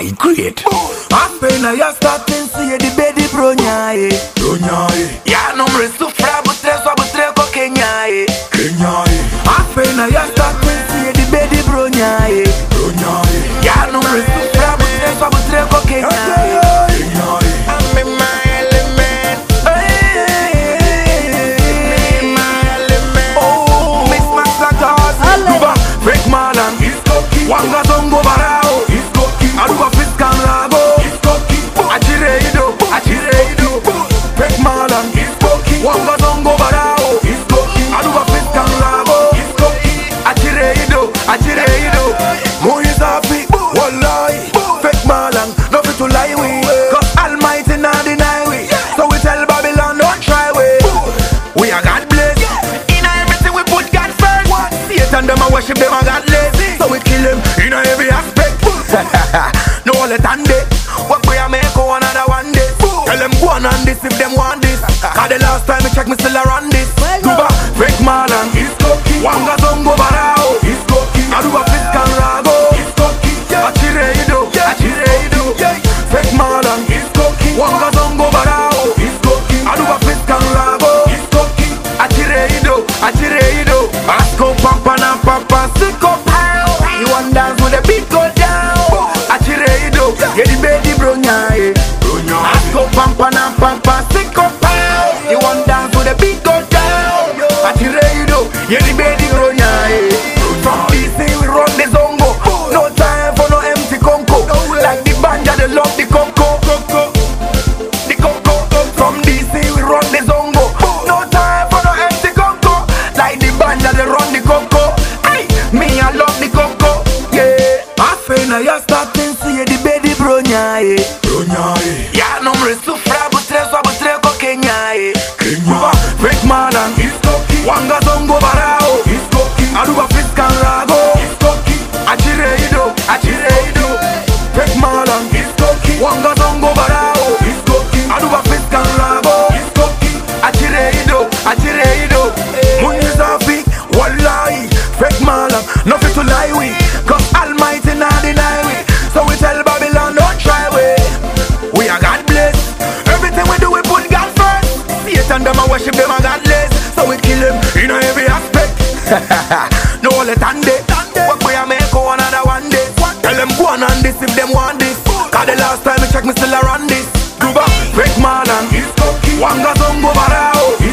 high grade. Apena ya starting see the baby bronyae Ronyae, Ya nombre sufra butre so butre ko kenyae Kenyae, Apena ya starting see the baby bronyae Satan them a worship them a God lazy. So we kill them in every aspect. No let on day. What we a make go another one day. Tell them go on on this if them want this. Cause the last time we check me still around this Get the baby bro nyae From DC we run the zongo. No time for no empty conco. Like the banja they love the conco. The Congo From DC we run the zongo. No time for no empty Congo Like the band that they run the Congo Hey, me I love the Congo Yeah. Afena ya starting see the baby bro nyae Ronyae, Ya nombre sufra butre so butre ko kenyae Kenya. Frank Marlon Wanga zongo barao. Aruba No let on day What we a make go another one day. Tell them go on on this if them want this. Cause the last time we check me still around this. Duba, Frank Marlon Wanga Zongo Barao